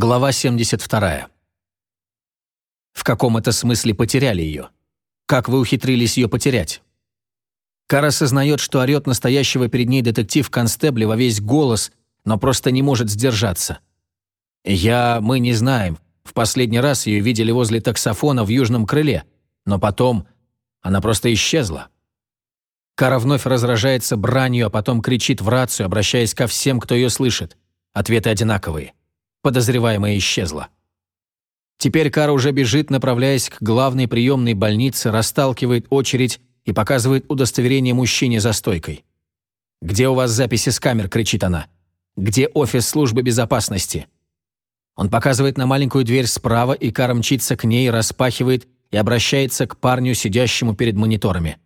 Глава 72. В каком это смысле потеряли ее? Как вы ухитрились ее потерять? Кара осознает, что орет настоящего перед ней детектив-констебля во весь голос, но просто не может сдержаться. «Я... мы не знаем. В последний раз ее видели возле таксофона в южном крыле, но потом она просто исчезла». Кара вновь разражается бранью, а потом кричит в рацию, обращаясь ко всем, кто ее слышит. Ответы одинаковые. Подозреваемая исчезла. Теперь Кара уже бежит, направляясь к главной приемной больнице, расталкивает очередь и показывает удостоверение мужчине за стойкой. «Где у вас записи с камер?» – кричит она. «Где офис службы безопасности?» Он показывает на маленькую дверь справа, и Кара мчится к ней, распахивает и обращается к парню, сидящему перед мониторами.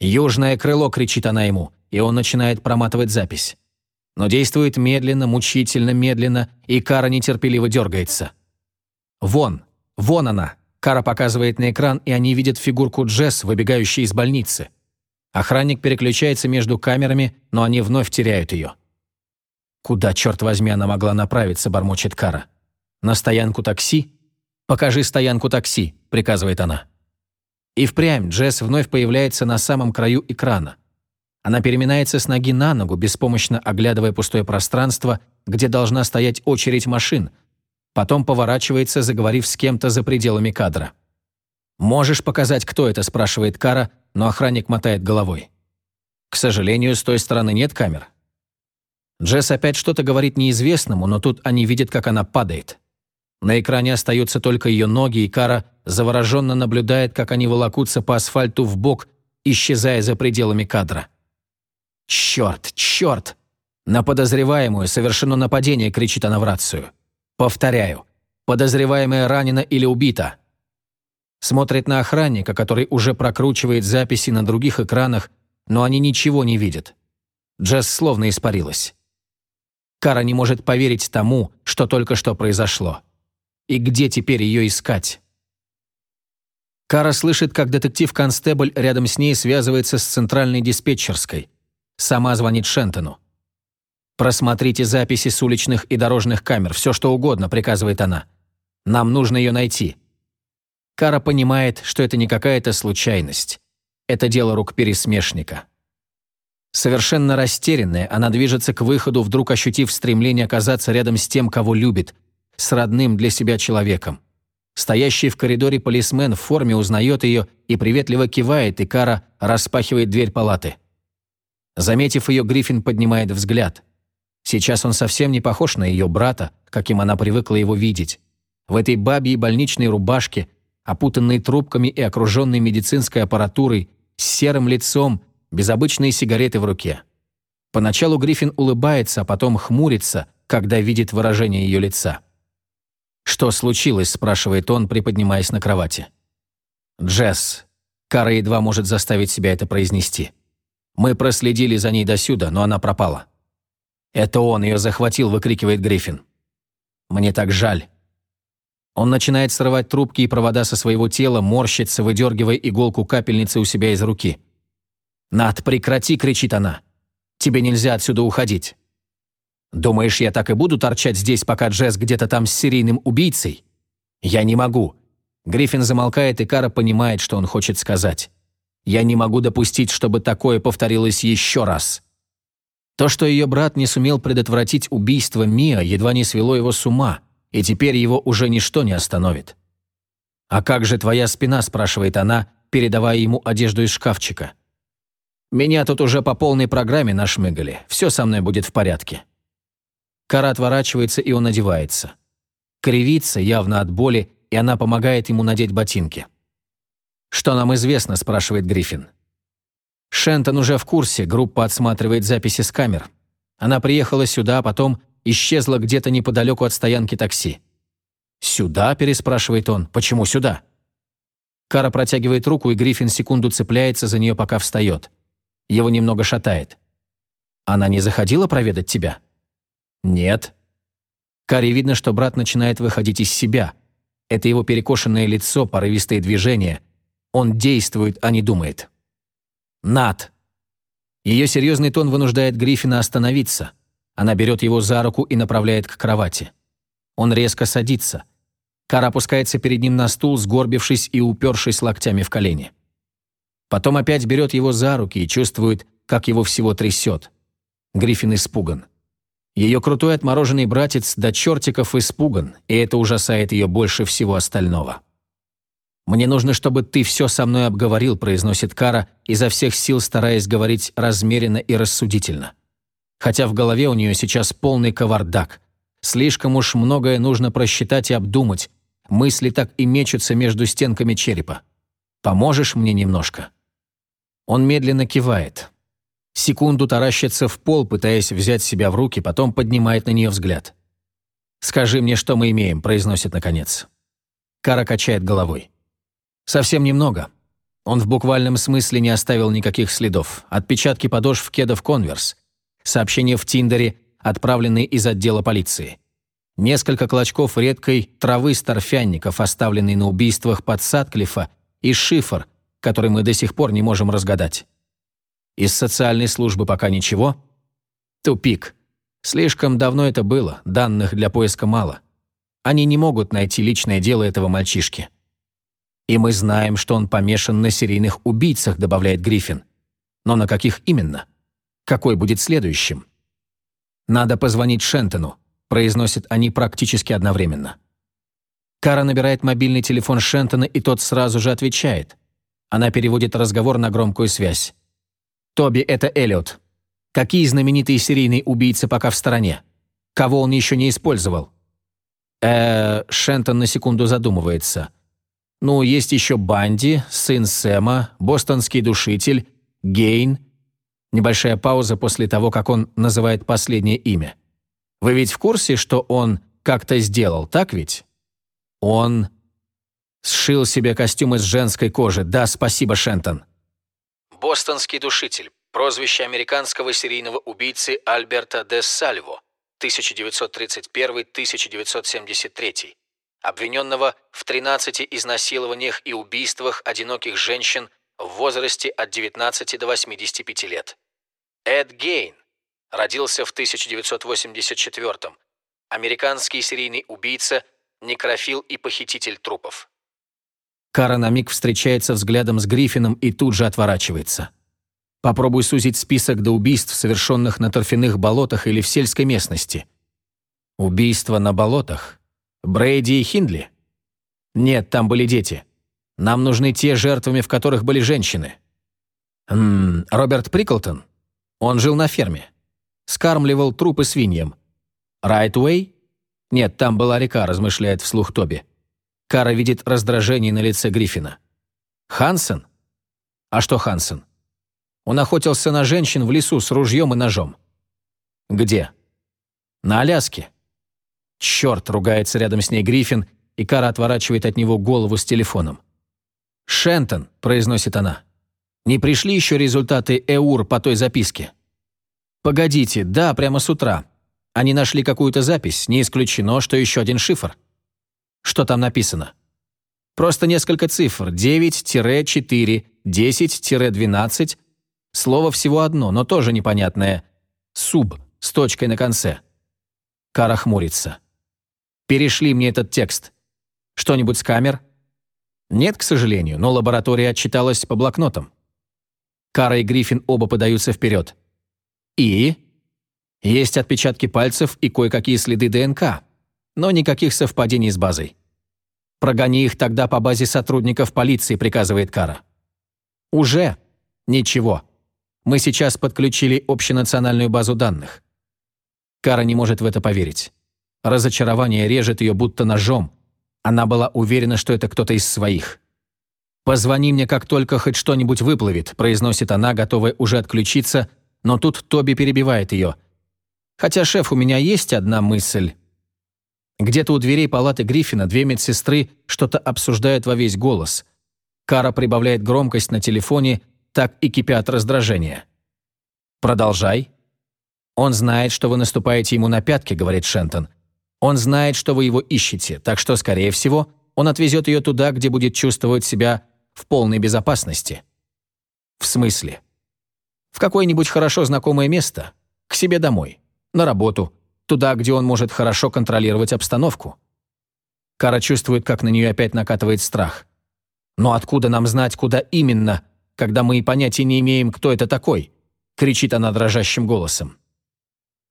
«Южное крыло!» – кричит она ему, и он начинает проматывать запись. Но действует медленно, мучительно, медленно, и Кара нетерпеливо дергается. «Вон! Вон она!» Кара показывает на экран, и они видят фигурку Джесс, выбегающей из больницы. Охранник переключается между камерами, но они вновь теряют ее. «Куда, черт возьми, она могла направиться?» – бормочет Кара. «На стоянку такси?» «Покажи стоянку такси», – приказывает она. И впрямь Джесс вновь появляется на самом краю экрана. Она переминается с ноги на ногу, беспомощно оглядывая пустое пространство, где должна стоять очередь машин. Потом поворачивается, заговорив с кем-то за пределами кадра. «Можешь показать, кто это?» – спрашивает Кара, но охранник мотает головой. К сожалению, с той стороны нет камер. Джесс опять что-то говорит неизвестному, но тут они видят, как она падает. На экране остаются только ее ноги, и Кара завороженно наблюдает, как они волокутся по асфальту в бок, исчезая за пределами кадра. «Черт, черт! На подозреваемую совершено нападение!» – кричит она в рацию. «Повторяю, подозреваемая ранена или убита!» Смотрит на охранника, который уже прокручивает записи на других экранах, но они ничего не видят. Джесс словно испарилась. Кара не может поверить тому, что только что произошло. И где теперь ее искать? Кара слышит, как детектив-констебль рядом с ней связывается с центральной диспетчерской. Сама звонит Шентону. «Просмотрите записи с уличных и дорожных камер, все что угодно», — приказывает она. «Нам нужно ее найти». Кара понимает, что это не какая-то случайность. Это дело рук пересмешника. Совершенно растерянная, она движется к выходу, вдруг ощутив стремление оказаться рядом с тем, кого любит, с родным для себя человеком. Стоящий в коридоре полисмен в форме узнает ее и приветливо кивает, и Кара распахивает дверь палаты. Заметив ее, Гриффин поднимает взгляд. Сейчас он совсем не похож на ее брата, каким она привыкла его видеть. В этой бабьей больничной рубашке, опутанной трубками и окруженной медицинской аппаратурой, с серым лицом, без обычной сигареты в руке. Поначалу Гриффин улыбается, а потом хмурится, когда видит выражение ее лица. «Что случилось?» – спрашивает он, приподнимаясь на кровати. «Джесс». Кара едва может заставить себя это произнести. «Мы проследили за ней досюда, но она пропала». «Это он ее захватил», – выкрикивает Гриффин. «Мне так жаль». Он начинает срывать трубки и провода со своего тела, морщится, выдергивая иголку капельницы у себя из руки. «Над, прекрати!» – кричит она. «Тебе нельзя отсюда уходить». Думаешь, я так и буду торчать здесь, пока Джесс где-то там с серийным убийцей? Я не могу. Гриффин замолкает, и Кара понимает, что он хочет сказать. Я не могу допустить, чтобы такое повторилось еще раз. То, что ее брат не сумел предотвратить убийство Миа, едва не свело его с ума, и теперь его уже ничто не остановит. «А как же твоя спина?» – спрашивает она, передавая ему одежду из шкафчика. «Меня тут уже по полной программе нашмыгали. Все со мной будет в порядке». Кара отворачивается, и он одевается. Кривится, явно от боли, и она помогает ему надеть ботинки. «Что нам известно?» – спрашивает Гриффин. Шентон уже в курсе, группа отсматривает записи с камер. Она приехала сюда, а потом исчезла где-то неподалеку от стоянки такси. «Сюда?» – переспрашивает он. «Почему сюда?» Кара протягивает руку, и Гриффин секунду цепляется за нее, пока встает. Его немного шатает. «Она не заходила проведать тебя?» «Нет». Каре видно, что брат начинает выходить из себя. Это его перекошенное лицо, порывистые движения. Он действует, а не думает. «Над!» Ее серьезный тон вынуждает Гриффина остановиться. Она берет его за руку и направляет к кровати. Он резко садится. Кара опускается перед ним на стул, сгорбившись и упершись локтями в колени. Потом опять берет его за руки и чувствует, как его всего трясет. Гриффин испуган. Ее крутой отмороженный братец до чертиков испуган, и это ужасает ее больше всего остального. «Мне нужно, чтобы ты все со мной обговорил», произносит Кара, изо всех сил стараясь говорить размеренно и рассудительно. Хотя в голове у нее сейчас полный кавардак. Слишком уж многое нужно просчитать и обдумать. Мысли так и мечутся между стенками черепа. «Поможешь мне немножко?» Он медленно кивает. Секунду таращится в пол, пытаясь взять себя в руки, потом поднимает на нее взгляд. «Скажи мне, что мы имеем», — произносит наконец. Кара качает головой. «Совсем немного. Он в буквальном смысле не оставил никаких следов. Отпечатки подошв кедов «Конверс», сообщения в Тиндере, отправленные из отдела полиции. Несколько клочков редкой травы старфянников, оставленные на убийствах под Садклифа, и шифр, который мы до сих пор не можем разгадать. Из социальной службы пока ничего. Тупик. Слишком давно это было, данных для поиска мало. Они не могут найти личное дело этого мальчишки. И мы знаем, что он помешан на серийных убийцах, добавляет Гриффин. Но на каких именно? Какой будет следующим? Надо позвонить Шентону, произносят они практически одновременно. Кара набирает мобильный телефон Шентона, и тот сразу же отвечает. Она переводит разговор на громкую связь. Тоби — это Эллиот. Какие знаменитые серийные убийцы пока в стороне? Кого он еще не использовал? Э, Шентон на секунду задумывается. Ну, есть еще Банди, сын Сэма, бостонский душитель, Гейн. Небольшая пауза после того, как он называет последнее имя. Вы ведь в курсе, что он как-то сделал, так ведь? Он сшил себе костюм из женской кожи. Да, спасибо, Шентон. Бостонский душитель. Прозвище американского серийного убийцы Альберта де Сальво, 1931-1973, обвиненного в 13 изнасилованиях и убийствах одиноких женщин в возрасте от 19 до 85 лет. Эд Гейн родился в 1984 Американский серийный убийца, некрофил и похититель трупов. Кара на миг встречается взглядом с Гриффином и тут же отворачивается. Попробуй сузить список до убийств, совершенных на торфяных болотах или в сельской местности. Убийства на болотах? Брейди и Хиндли? Нет, там были дети. Нам нужны те, жертвами в которых были женщины. Ммм, Роберт Приклтон? Он жил на ферме. Скармливал трупы свиньям. Райтвей? Нет, там была река, размышляет вслух Тоби. Кара видит раздражение на лице Гриффина. Хансен? А что Хансен? Он охотился на женщин в лесу с ружьем и ножом. Где? На Аляске. Черт, ругается рядом с ней Гриффин, и Кара отворачивает от него голову с телефоном. «Шентон», — произносит она. «Не пришли еще результаты ЭУР по той записке?» «Погодите, да, прямо с утра. Они нашли какую-то запись, не исключено, что еще один шифр». Что там написано? Просто несколько цифр. 9-4, 10-12. Слово всего одно, но тоже непонятное. Суб с точкой на конце. Кара хмурится. Перешли мне этот текст. Что-нибудь с камер? Нет, к сожалению, но лаборатория отчиталась по блокнотам. Кара и Гриффин оба подаются вперед. И? Есть отпечатки пальцев и кое-какие следы ДНК но никаких совпадений с базой. «Прогони их тогда по базе сотрудников полиции», — приказывает Кара. «Уже? Ничего. Мы сейчас подключили общенациональную базу данных». Кара не может в это поверить. Разочарование режет ее будто ножом. Она была уверена, что это кто-то из своих. «Позвони мне, как только хоть что-нибудь выплывет», произносит она, готовая уже отключиться, но тут Тоби перебивает ее. «Хотя, шеф, у меня есть одна мысль». Где-то у дверей палаты Гриффина две медсестры что-то обсуждают во весь голос. Кара прибавляет громкость на телефоне, так и кипят раздражения. «Продолжай». «Он знает, что вы наступаете ему на пятки», — говорит Шентон. «Он знает, что вы его ищете, так что, скорее всего, он отвезет ее туда, где будет чувствовать себя в полной безопасности». «В смысле?» «В какое-нибудь хорошо знакомое место. К себе домой. На работу. туда, где он может хорошо контролировать обстановку. Кара чувствует, как на нее опять накатывает страх. «Но откуда нам знать, куда именно, когда мы и понятия не имеем, кто это такой?» — кричит она дрожащим голосом.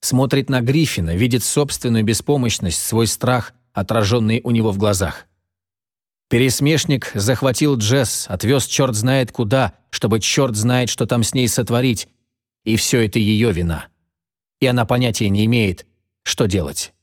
Смотрит на Гриффина, видит собственную беспомощность, свой страх, отраженный у него в глазах. Пересмешник захватил Джесс, отвез черт знает куда, чтобы черт знает, что там с ней сотворить, и все это ее вина. И она понятия не имеет, что делать.